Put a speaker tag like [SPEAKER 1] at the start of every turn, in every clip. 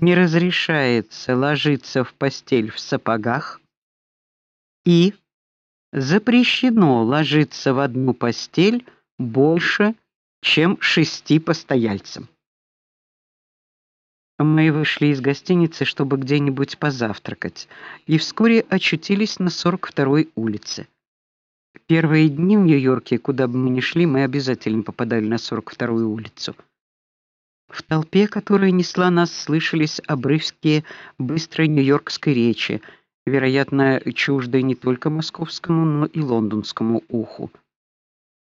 [SPEAKER 1] не разрешается ложиться в постель в сапогах и запрещено ложиться в одну постель больше, чем шести постояльцам. Мы вышли из гостиницы, чтобы где-нибудь позавтракать, и вскоре очутились на 42-й улице. Первые дни в Нью-Йорке, куда бы мы ни шли, мы обязательно попадали на 42-ю улицу. В толпе, которая несла нас, слышались обрывки быстрой нью-йоркской речи, вероятно, чуждой не только московскому, но и лондонскому уху.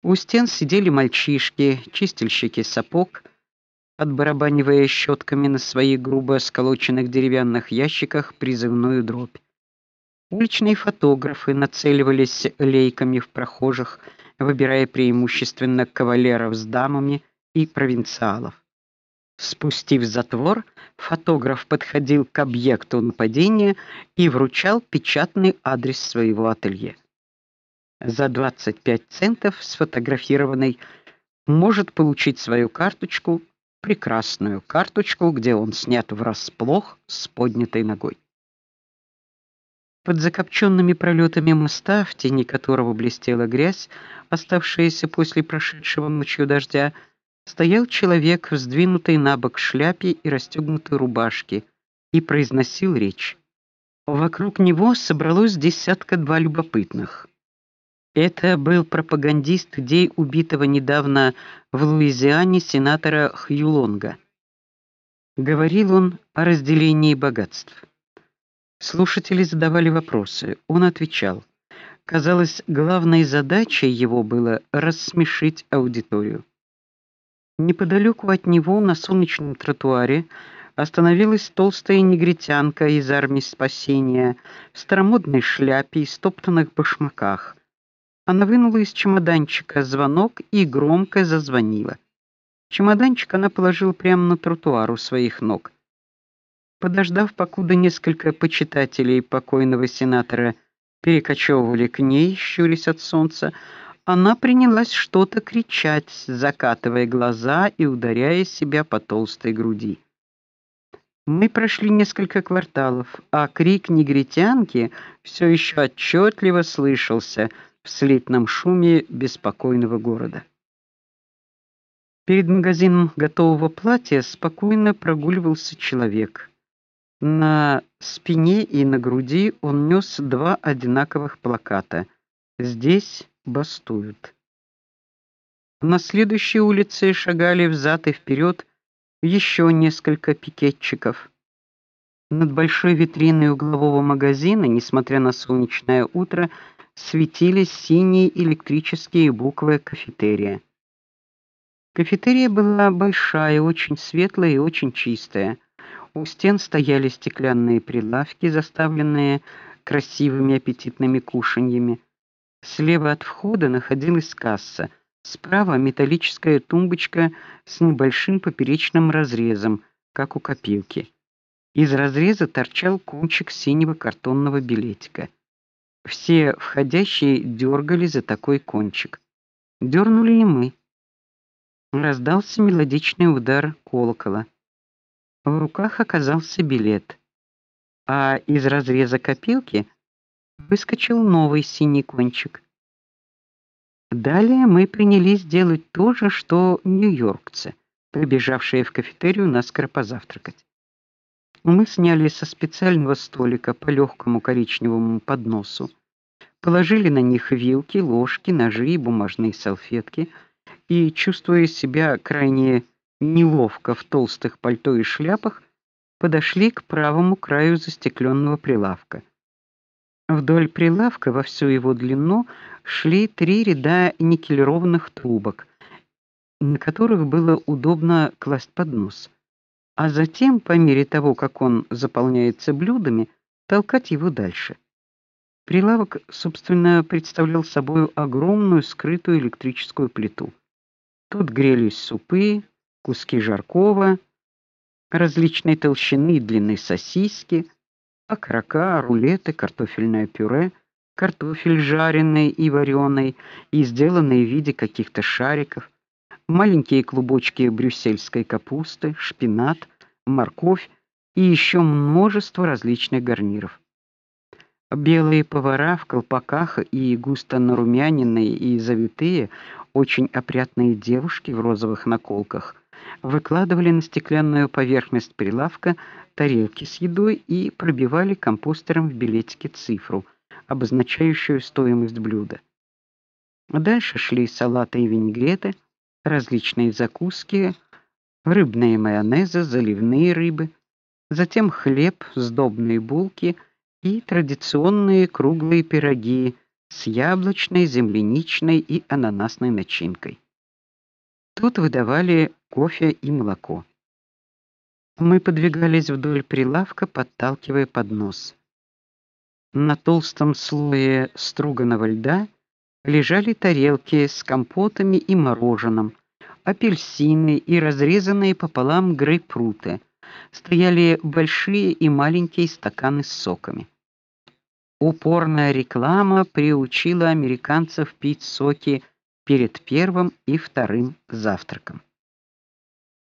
[SPEAKER 1] У стен сидели мальчишки, чистильщики сапог, отбарабанивая щетками на своих грубо сколоченных деревянных ящиках призывную дробь. Уличные фотографы нацеливались лейками в прохожих, выбирая преимущественно кавалеров с дамами и провинциалов. Спустив затвор, фотограф подходил к объекту нападения и вручал печатный адрес своего ателье. За 25 центов сфотографированный может получить свою карточку прекрасную карточку, где он снят врасплох с поднятой ногой. Под закопченными пролетами моста, в тени которого блестела грязь, оставшаяся после прошедшего ночью дождя, стоял человек в сдвинутой набок шляпе и расстегнутой рубашке и произносил речь. Вокруг него собралось десятка-два любопытных. Это был пропагандист идей убитого недавно в Луизиане сенатора Хью Лонга. Говорил он о разделении богатств. Слушатели задавали вопросы, он отвечал. Казалось, главной задачей его было рассмешить аудиторию. Неподалеку от него на солнечном тротуаре остановилась толстая негритянка из армии спасения в старомодной шляпе и стоптанных башмаках. Она вынула из чемоданчика звонок и громко зазвонила. Чемоданчик она положила прямо на тротуар у своих ног. Подождав, покуда несколько почитателей покойного сенатора перекочевывали к ней, щурясь от солнца, она принялась что-то кричать, закатывая глаза и ударяя себя по толстой груди. Мы прошли несколько кварталов, а крик негритянки все еще отчетливо слышался в слитном шуме беспокойного города. Перед магазином готового платья спокойно прогуливался человек. На спине и на груди он нес два одинаковых плаката: "Здесь бастуют". На следующей улице шагали взад и вперед еще несколько пикетчиков. Над большой витриной углового магазина, несмотря на солнечное утро, светились синие электрические буквы кафетерия. Кафетерия была большая, очень светлая и очень чистая. У стен стояли стеклянные прилавки, заставленные красивыми аппетитными кушаньями. Слева от входа находилась касса, справа металлическая тумбочка с небольшим поперечным разрезом, как у копилки. Из разреза торчал кончик синего картонного билетика. Все входящие дергали за такой кончик. Дернули и мы. Раздался мелодичный удар колокола. В руках оказался билет, а из разреза копилки выскочил новый синий кончик. Далее мы принялись делать то же, что нью-йоркцы, прибежавшие в кафетерию наскоро позавтракать. Мы сняли со специального столика по легкому коричневому подносу, положили на них вилки, ложки, ножи и бумажные салфетки и, чувствуя себя крайне неловко в толстых пальто и шляпах, подошли к правому краю застекленного прилавка. Вдоль прилавка во всю его длину шли три ряда никелированных трубок, на которых было удобно класть поднос а затем, по мере того, как он заполняется блюдами, толкать его дальше. Прилавок, собственно, представлял собой огромную скрытую электрическую плиту. Тут грелись супы, куски жаркого, различной толщины и длины сосиски, окорока, рулеты, картофельное пюре, картофель жареный и вареный и сделанный в виде каких-то шариков, маленькие клубочки брюссельской капусты, шпинат, морковь и еще множество различных гарниров. Белые повара в колпаках и густо нарумяненные и завитые, очень опрятные девушки в розовых наколках выкладывали на стеклянную поверхность прилавка тарелки с едой и пробивали компостером в билетике цифру, обозначающую стоимость блюда. Дальше шли салаты и винегреты, различные закуски, рыбные майонезы, заливные рыбы, затем хлеб, сдобные булки и традиционные круглые пироги с яблочной, земляничной и ананасной начинкой. Тут выдавали кофе и молоко. Мы подвигались вдоль прилавка, подталкивая поднос. На толстом слое струганого льда лежали тарелки с компотами и мороженым, апельсины и разрезанные пополам грейпфруты. Стояли большие и маленькие стаканы с соками. Упорная реклама приучила американцев пить соки перед первым и вторым завтраком.